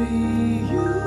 you. You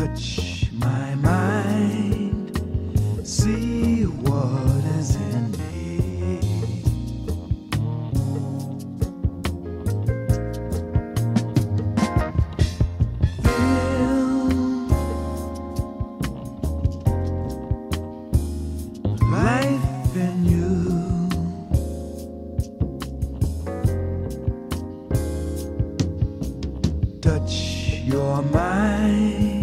Touch my mind, see what is in me. Feel life in you. Touch your mind.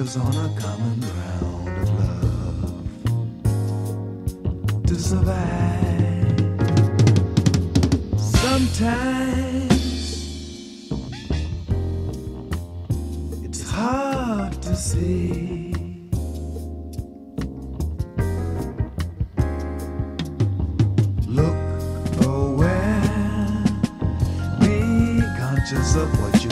Lives on a common ground of love to survive. Sometimes it's hard to see. Look aware, be conscious of what